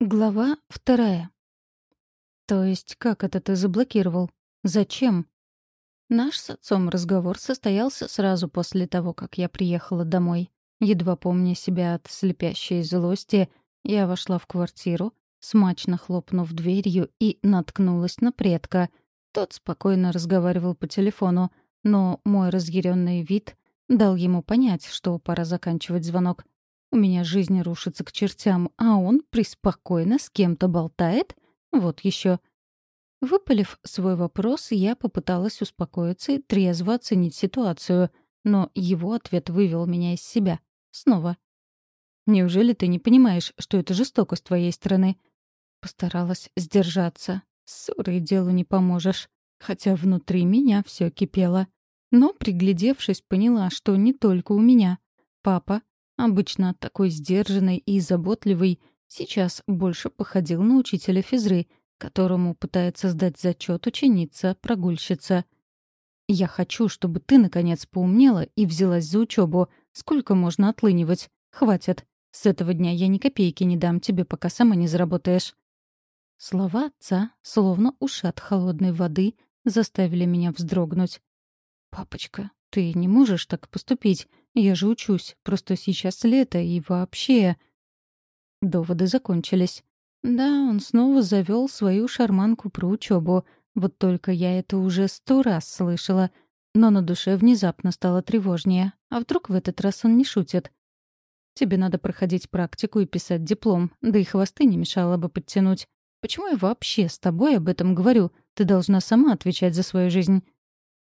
Глава вторая. То есть как это ты заблокировал? Зачем? Наш с отцом разговор состоялся сразу после того, как я приехала домой. Едва помня себя от слепящей злости, я вошла в квартиру, смачно хлопнув дверью и наткнулась на предка. Тот спокойно разговаривал по телефону, но мой разъяренный вид дал ему понять, что пора заканчивать звонок. У меня жизнь рушится к чертям, а он преспокойно с кем-то болтает? Вот еще. Выпалив свой вопрос, я попыталась успокоиться и трезво оценить ситуацию, но его ответ вывел меня из себя. Снова. «Неужели ты не понимаешь, что это жестокость твоей стороны?» Постаралась сдержаться. Ссоры делу не поможешь. Хотя внутри меня все кипело. Но, приглядевшись, поняла, что не только у меня. Папа, Обычно такой сдержанный и заботливый, сейчас больше походил на учителя физры, которому пытается сдать зачет ученица-прогульщица. «Я хочу, чтобы ты, наконец, поумнела и взялась за учебу. Сколько можно отлынивать? Хватит. С этого дня я ни копейки не дам тебе, пока сама не заработаешь». Слова отца, словно ушат холодной воды, заставили меня вздрогнуть. «Папочка, ты не можешь так поступить. Я же учусь, просто сейчас лето и вообще...» Доводы закончились. Да, он снова завел свою шарманку про учебу. Вот только я это уже сто раз слышала. Но на душе внезапно стало тревожнее. А вдруг в этот раз он не шутит? Тебе надо проходить практику и писать диплом, да и хвосты не мешало бы подтянуть. Почему я вообще с тобой об этом говорю? Ты должна сама отвечать за свою жизнь.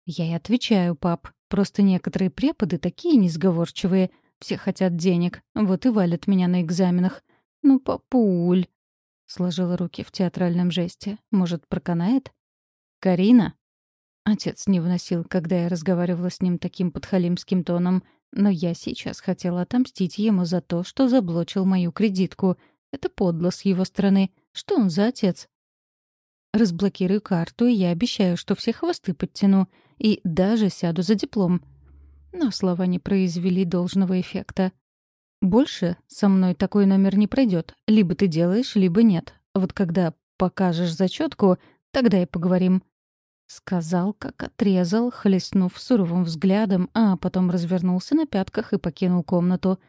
Я и отвечаю, пап. Просто некоторые преподы такие несговорчивые. Все хотят денег, вот и валят меня на экзаменах. Ну, папуль!» Сложила руки в театральном жесте. «Может, проканает?» «Карина?» Отец не вносил, когда я разговаривала с ним таким подхалимским тоном, но я сейчас хотела отомстить ему за то, что заблочил мою кредитку. Это подло с его стороны. Что он за отец? Разблокирую карту, и я обещаю, что все хвосты подтяну и даже сяду за диплом. Но слова не произвели должного эффекта. Больше со мной такой номер не пройдет. Либо ты делаешь, либо нет. Вот когда покажешь зачетку, тогда и поговорим. Сказал, как отрезал, хлестнув суровым взглядом, а потом развернулся на пятках и покинул комнату.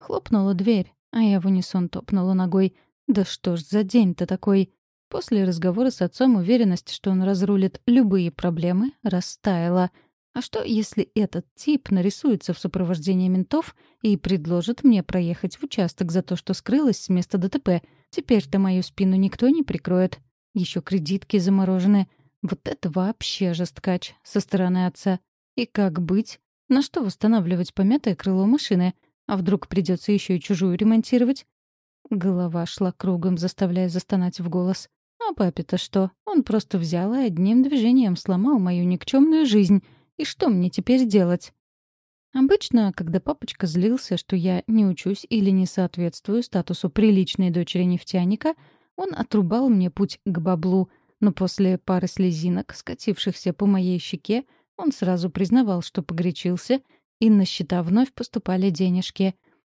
Хлопнула дверь, а я в унисон топнула ногой. Да что ж за день-то такой? После разговора с отцом уверенность, что он разрулит любые проблемы, растаяла. А что, если этот тип нарисуется в сопровождении ментов и предложит мне проехать в участок за то, что скрылась с места ДТП? Теперь-то мою спину никто не прикроет. Еще кредитки заморожены. Вот это вообще жесткач со стороны отца. И как быть? На что восстанавливать помятое крыло машины? А вдруг придется еще и чужую ремонтировать? Голова шла кругом, заставляя застонать в голос. А папе-то что? Он просто взял и одним движением сломал мою никчемную жизнь. И что мне теперь делать? Обычно, когда папочка злился, что я не учусь или не соответствую статусу приличной дочери нефтяника, он отрубал мне путь к баблу, но после пары слезинок, скатившихся по моей щеке, он сразу признавал, что погорячился, и на счета вновь поступали денежки.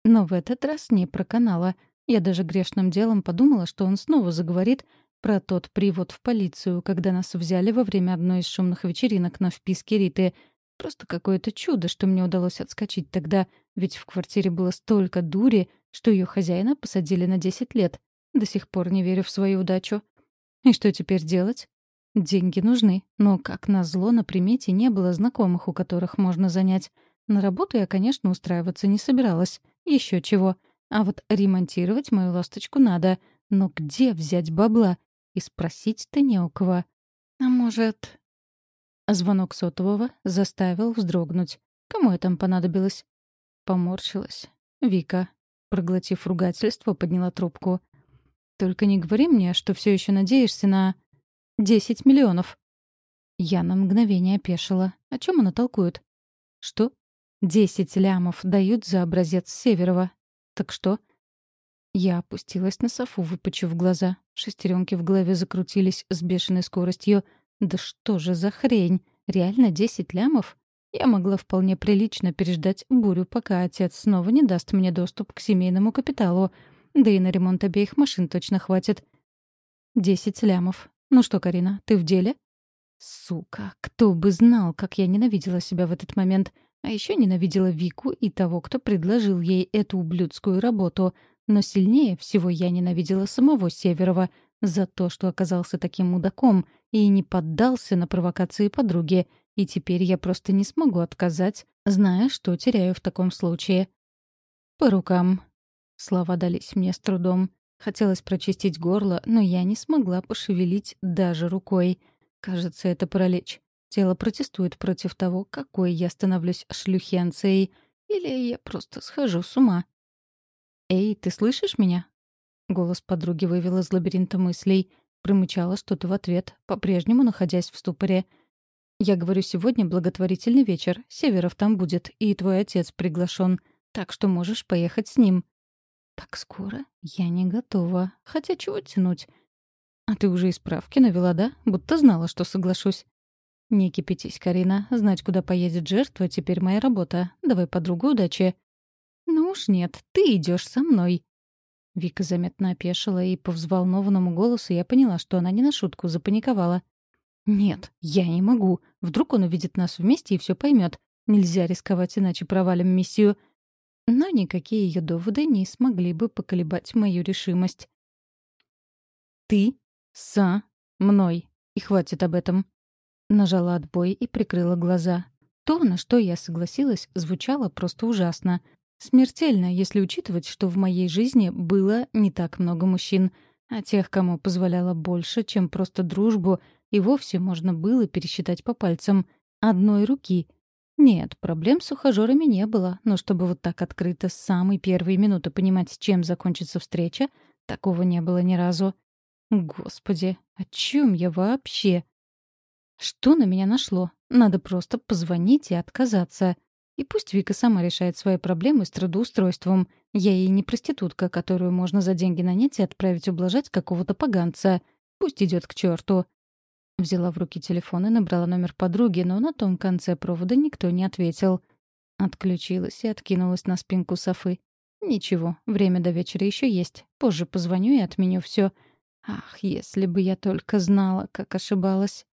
Но в этот раз не проканало. Я даже грешным делом подумала, что он снова заговорит про тот привод в полицию, когда нас взяли во время одной из шумных вечеринок на вписке Риты. Просто какое-то чудо, что мне удалось отскочить тогда, ведь в квартире было столько дури, что ее хозяина посадили на 10 лет. До сих пор не верю в свою удачу. И что теперь делать? Деньги нужны, но, как назло, на примете не было знакомых, у которых можно занять. На работу я, конечно, устраиваться не собиралась. Еще чего. А вот ремонтировать мою ласточку надо. Но где взять бабла? И спросить-то не у кого. А может... Звонок сотового заставил вздрогнуть. Кому там понадобилось? Поморщилась. Вика, проглотив ругательство, подняла трубку. «Только не говори мне, что все еще надеешься на... десять миллионов». Я на мгновение опешила. О чем она толкует? «Что?» «Десять лямов дают за образец Северова. Так что?» Я опустилась на софу, выпучив глаза. Шестеренки в голове закрутились с бешеной скоростью. «Да что же за хрень? Реально десять лямов?» Я могла вполне прилично переждать бурю, пока отец снова не даст мне доступ к семейному капиталу. да и на ремонт обеих машин точно хватит. Десять лямов. Ну что, Карина, ты в деле? Сука, кто бы знал, как я ненавидела себя в этот момент. А еще ненавидела Вику и того, кто предложил ей эту ублюдскую работу. Но сильнее всего я ненавидела самого Северова за то, что оказался таким мудаком и не поддался на провокации подруги. И теперь я просто не смогу отказать, зная, что теряю в таком случае. «По рукам». Слова дались мне с трудом. Хотелось прочистить горло, но я не смогла пошевелить даже рукой. Кажется, это паралич. Тело протестует против того, какой я становлюсь шлюхенцией. Или я просто схожу с ума. «Эй, ты слышишь меня?» Голос подруги вывел из лабиринта мыслей. Промычала что-то в ответ, по-прежнему находясь в ступоре. «Я говорю, сегодня благотворительный вечер. Северов там будет, и твой отец приглашен. Так что можешь поехать с ним». «Так скоро? Я не готова. Хотя чего тянуть?» «А ты уже и справки навела, да? Будто знала, что соглашусь». «Не кипятись, Карина. Знать, куда поедет жертва, теперь моя работа. Давай подругу удачи». «Ну уж нет, ты идешь со мной». Вика заметно опешила, и по взволнованному голосу я поняла, что она не на шутку запаниковала. «Нет, я не могу. Вдруг он увидит нас вместе и все поймет. Нельзя рисковать, иначе провалим миссию». Но никакие ее доводы не смогли бы поколебать мою решимость. «Ты со мной. И хватит об этом». Нажала отбой и прикрыла глаза. То, на что я согласилась, звучало просто ужасно. Смертельно, если учитывать, что в моей жизни было не так много мужчин, а тех, кому позволяла больше, чем просто дружбу, и вовсе можно было пересчитать по пальцам одной руки. Нет, проблем с ухажерами не было, но чтобы вот так открыто с самой первой минуты понимать, чем закончится встреча, такого не было ни разу. Господи, о чем я вообще? Что на меня нашло? Надо просто позвонить и отказаться. И пусть Вика сама решает свои проблемы с трудоустройством. Я ей не проститутка, которую можно за деньги нанять и отправить ублажать какого-то поганца. Пусть идет к черту. Взяла в руки телефон и набрала номер подруги, но на том конце провода никто не ответил. Отключилась и откинулась на спинку Софы. Ничего, время до вечера еще есть. Позже позвоню и отменю все. Ах, если бы я только знала, как ошибалась.